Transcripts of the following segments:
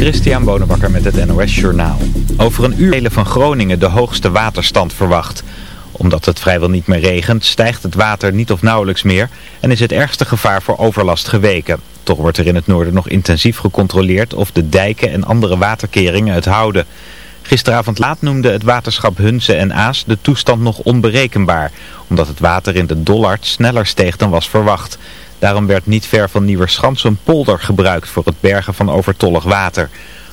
Christian Bonenbakker met het NOS Journaal. Over een uur van Groningen de hoogste waterstand verwacht. Omdat het vrijwel niet meer regent, stijgt het water niet of nauwelijks meer en is het ergste gevaar voor overlast geweken. Toch wordt er in het noorden nog intensief gecontroleerd of de dijken en andere waterkeringen het houden. Gisteravond laat noemde het waterschap Hunze en Aas de toestand nog onberekenbaar, omdat het water in de Dollard sneller steeg dan was verwacht. Daarom werd niet ver van Nieuwerschans een polder gebruikt voor het bergen van overtollig water.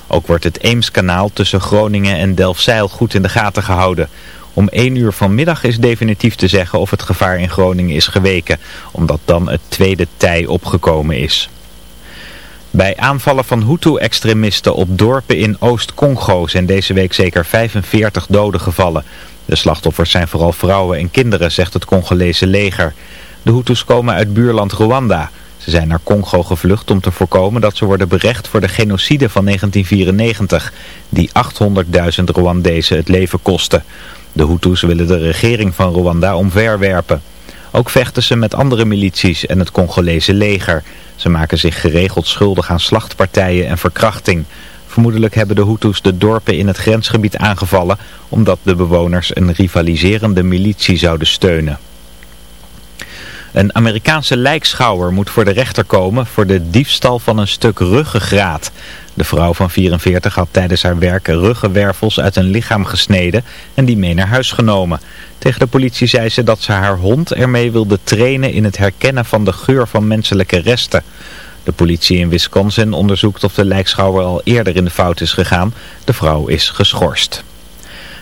Ook wordt het Eemskanaal tussen Groningen en Delfzijl goed in de gaten gehouden. Om 1 uur vanmiddag is definitief te zeggen of het gevaar in Groningen is geweken, omdat dan het tweede tij opgekomen is. Bij aanvallen van Hutu-extremisten op dorpen in Oost-Congo zijn deze week zeker 45 doden gevallen. De slachtoffers zijn vooral vrouwen en kinderen, zegt het Congolese leger. De Hutus komen uit buurland Rwanda. Ze zijn naar Congo gevlucht om te voorkomen dat ze worden berecht voor de genocide van 1994, die 800.000 Rwandezen het leven kostte. De Hutus willen de regering van Rwanda omverwerpen. Ook vechten ze met andere milities en het Congolese leger. Ze maken zich geregeld schuldig aan slachtpartijen en verkrachting. Vermoedelijk hebben de Hutus de dorpen in het grensgebied aangevallen omdat de bewoners een rivaliserende militie zouden steunen. Een Amerikaanse lijkschouwer moet voor de rechter komen voor de diefstal van een stuk ruggengraat. De vrouw van 44 had tijdens haar werk ruggenwervels uit een lichaam gesneden en die mee naar huis genomen. Tegen de politie zei ze dat ze haar hond ermee wilde trainen in het herkennen van de geur van menselijke resten. De politie in Wisconsin onderzoekt of de lijkschouwer al eerder in de fout is gegaan. De vrouw is geschorst.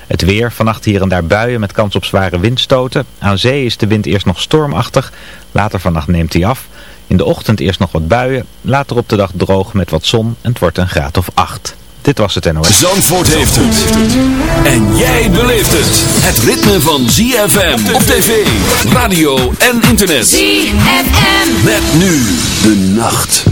Het weer, vannacht hier en daar buien met kans op zware windstoten. Aan zee is de wind eerst nog stormachtig, later vannacht neemt hij af. In de ochtend eerst nog wat buien, later op de dag droog met wat zon en het wordt een graad of 8. Dit was het NOS. Zandvoort heeft het. En jij beleeft het. Het ritme van ZFM op tv, radio en internet. ZFM. Met nu de nacht.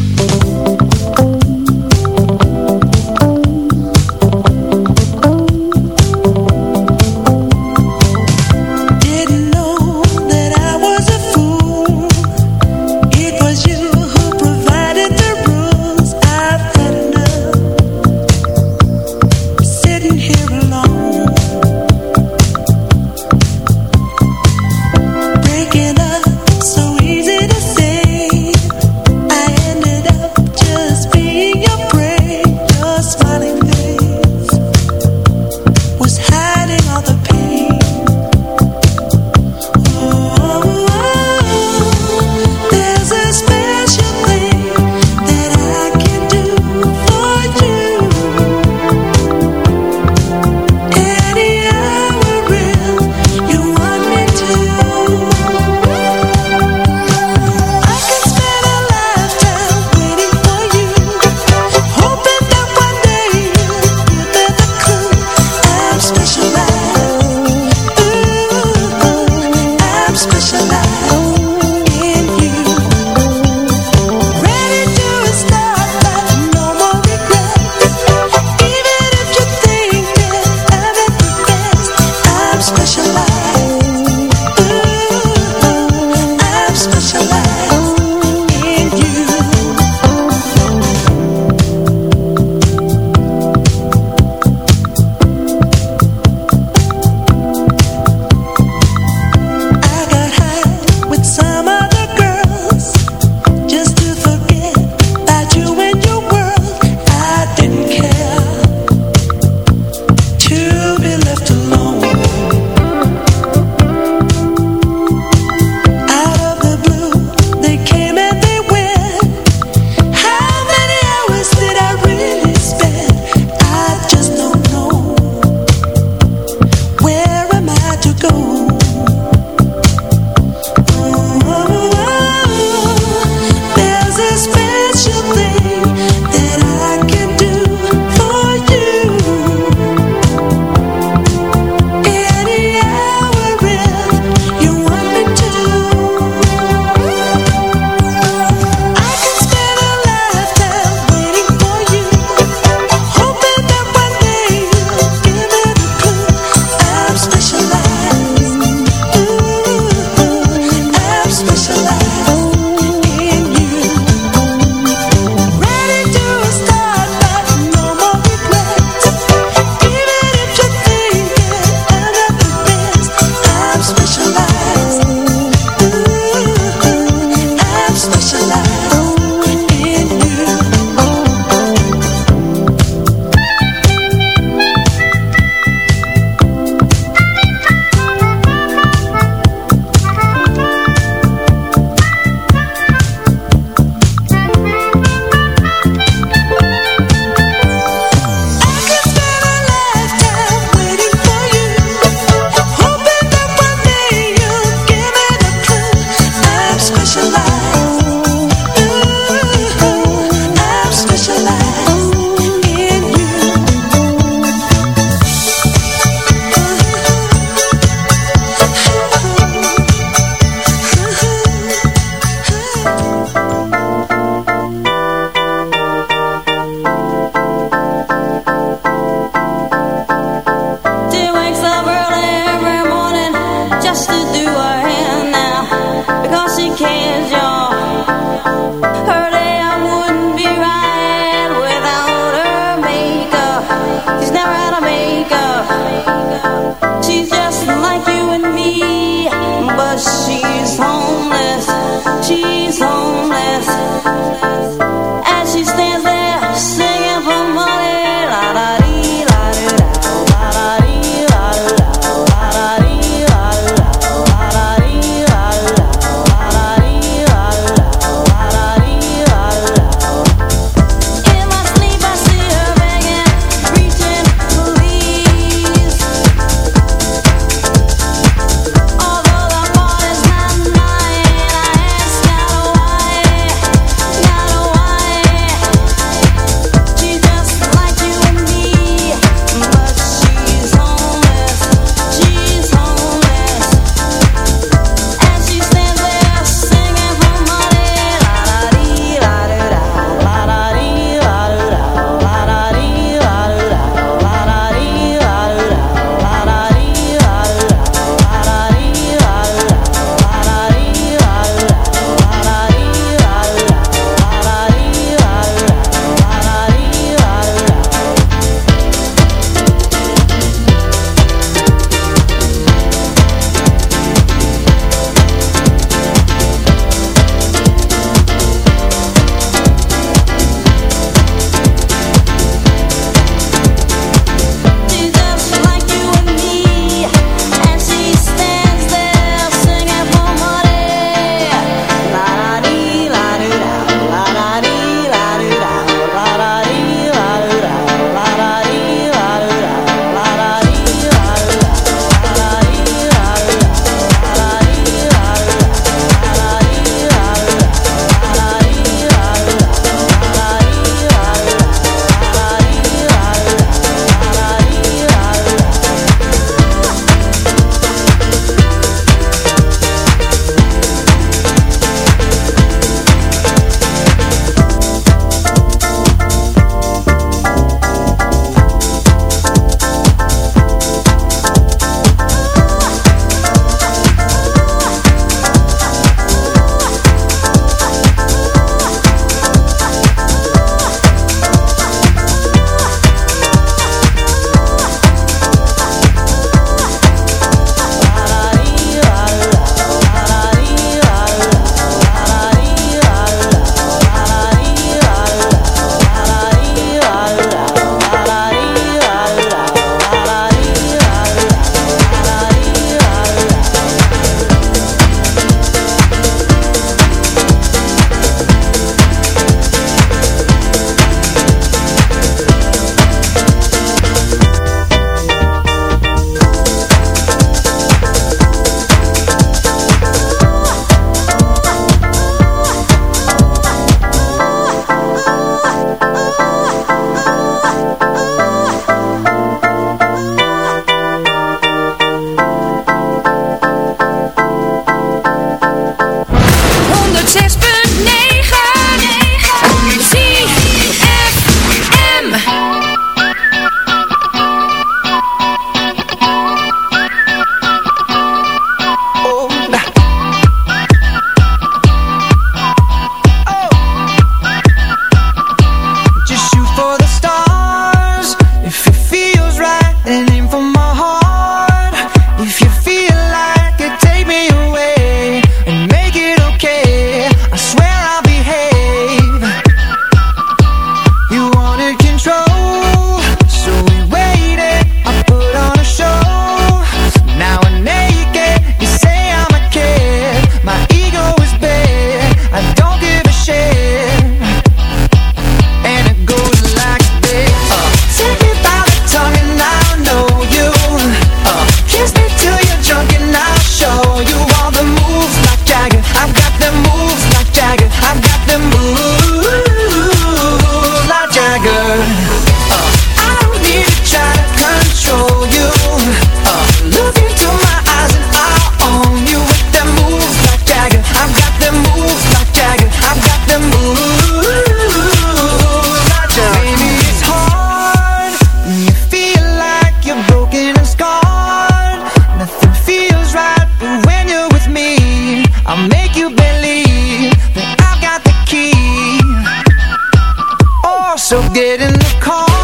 So get in the car.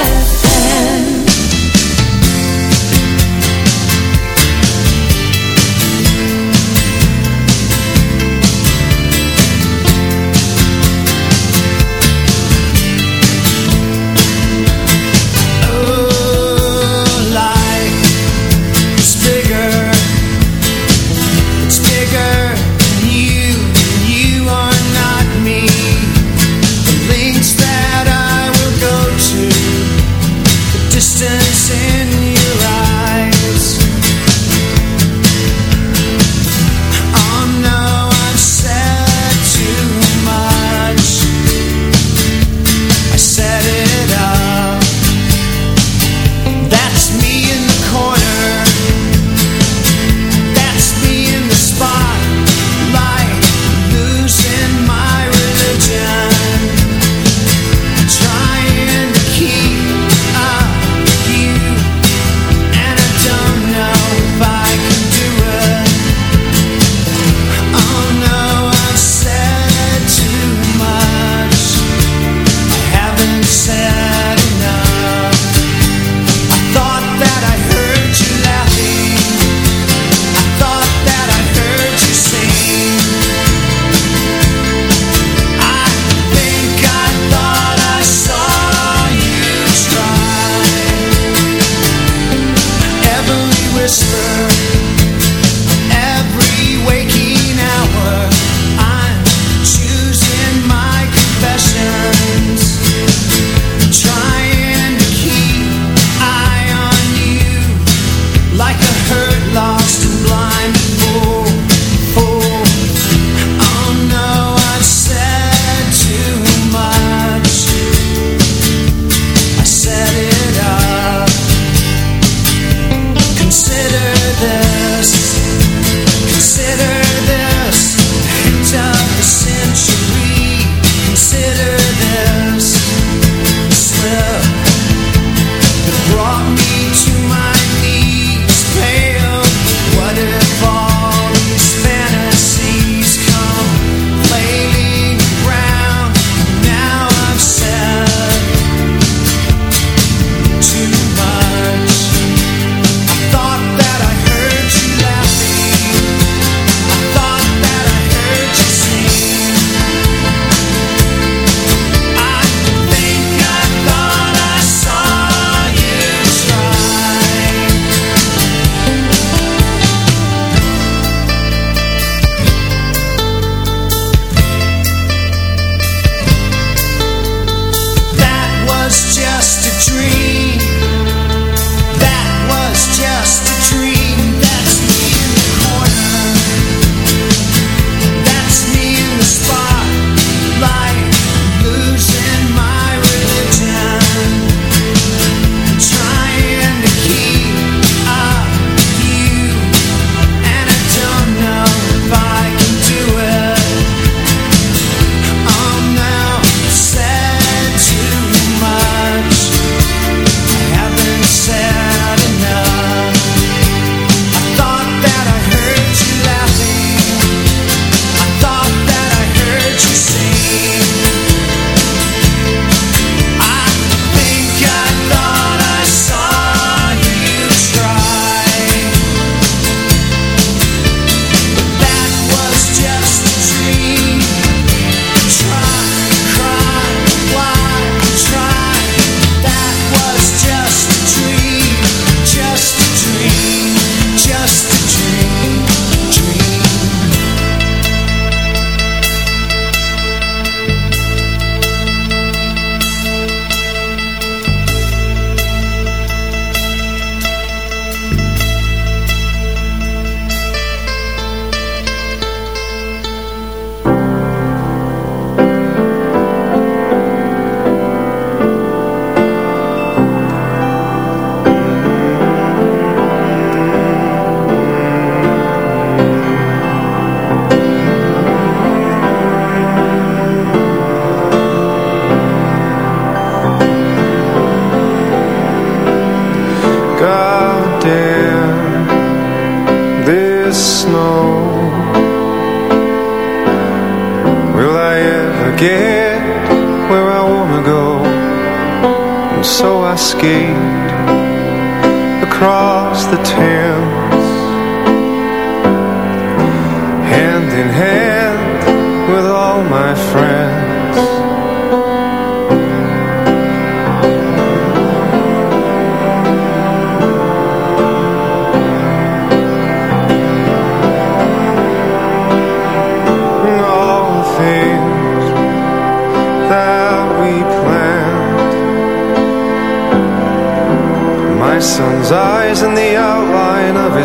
work.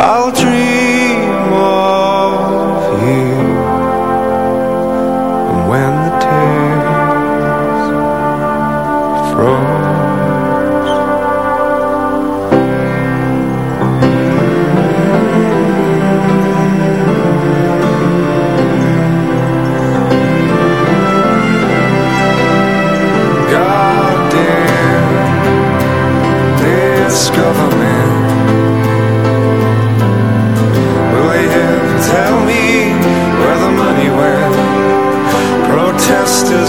I'll dream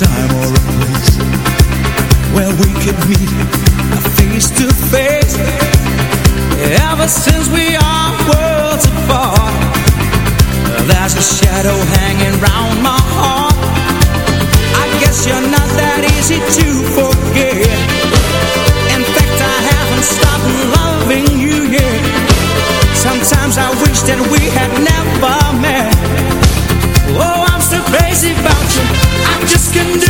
time or a place where we could meet face to face. Ever since we are worlds apart, there's a shadow hanging round my heart. I guess you're not that. can do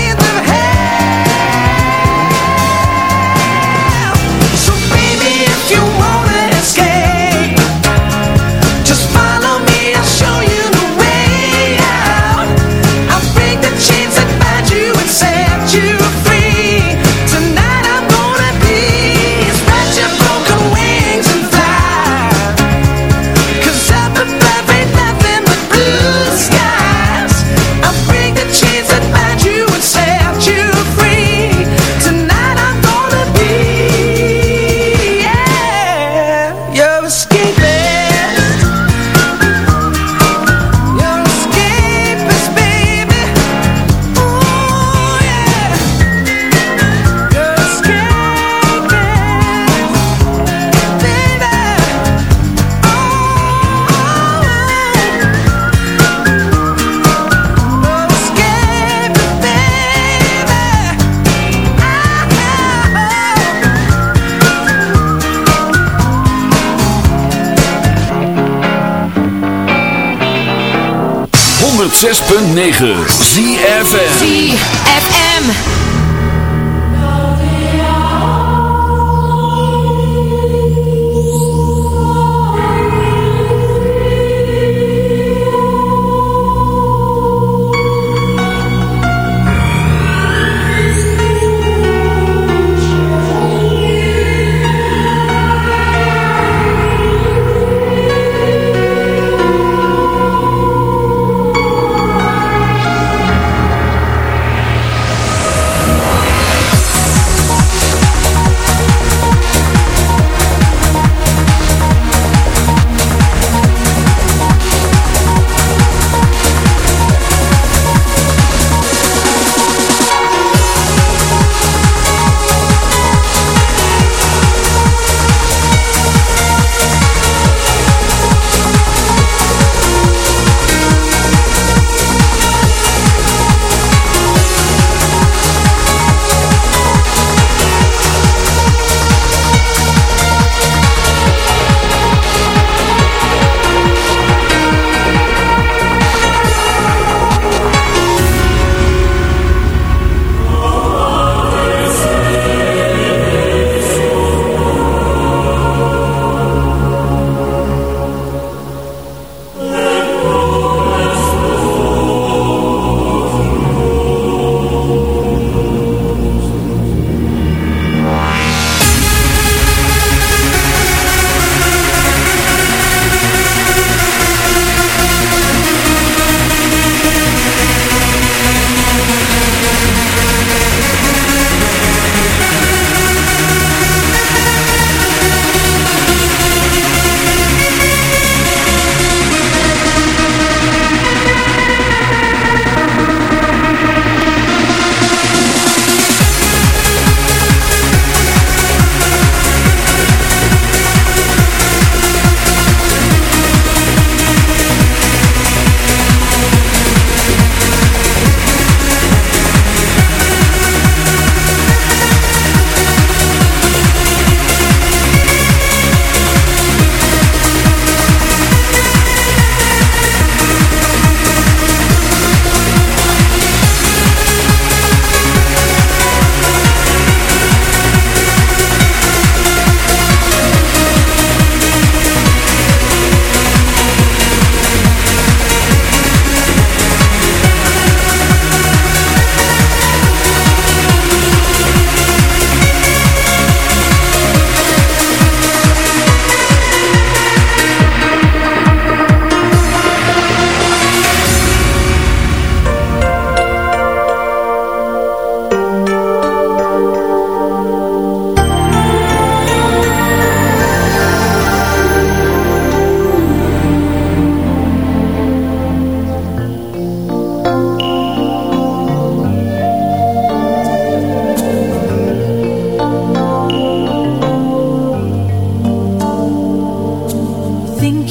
106.9 ZFM ZFM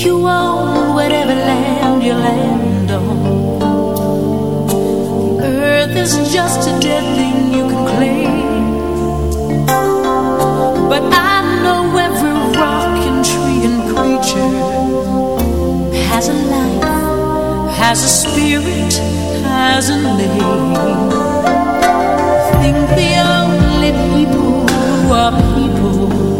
you own whatever land you land on. The Earth is just a dead thing you can claim. But I know every rock and tree and creature has a life, has a spirit, has a name. I think the only people are people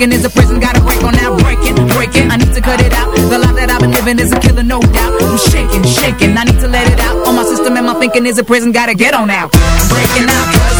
Thinking is a prison, gotta break on now. Breaking, breaking. I need to cut it out. The life that I've been living is a killer, no doubt. I'm shaking, shaking. I need to let it out. On my system and my thinking is a prison, gotta get on out. Breaking out.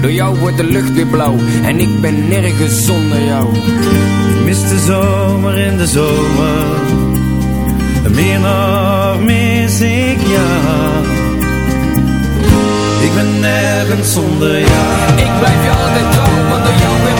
Door jou wordt de lucht weer blauw en ik ben nergens zonder jou. Mis de zomer in de zomer. Meer nog mis ik jou. Ik ben nergens zonder jou. Ik blijf je altijd trouw, want door jou wordt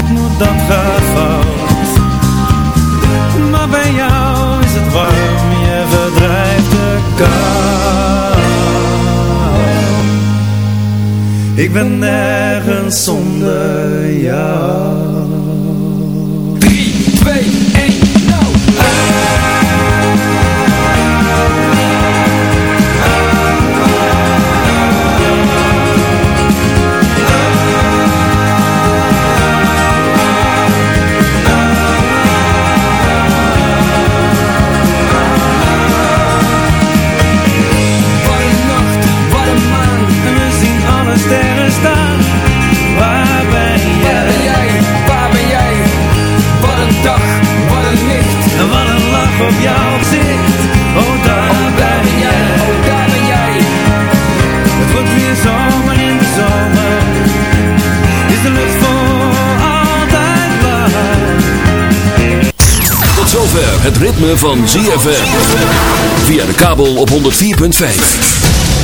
goed moet, dat gaat fout. Maar bij jou is het warm. Je verdrijft de kou. Ik ben nergens zonder jou. Op jouw gezicht. Oh, daar Oh, daar ben jij, oh, daar ben jij. Het wordt weer zomer in de zomer. Is de lucht voor altijd blauw. Tot zover het ritme van ZFM. Via de kabel op 104.5.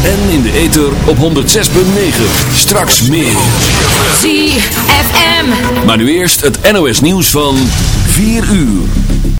En in de ether op 106.9. Straks meer. ZFM. Maar nu eerst het NOS nieuws van 4 uur.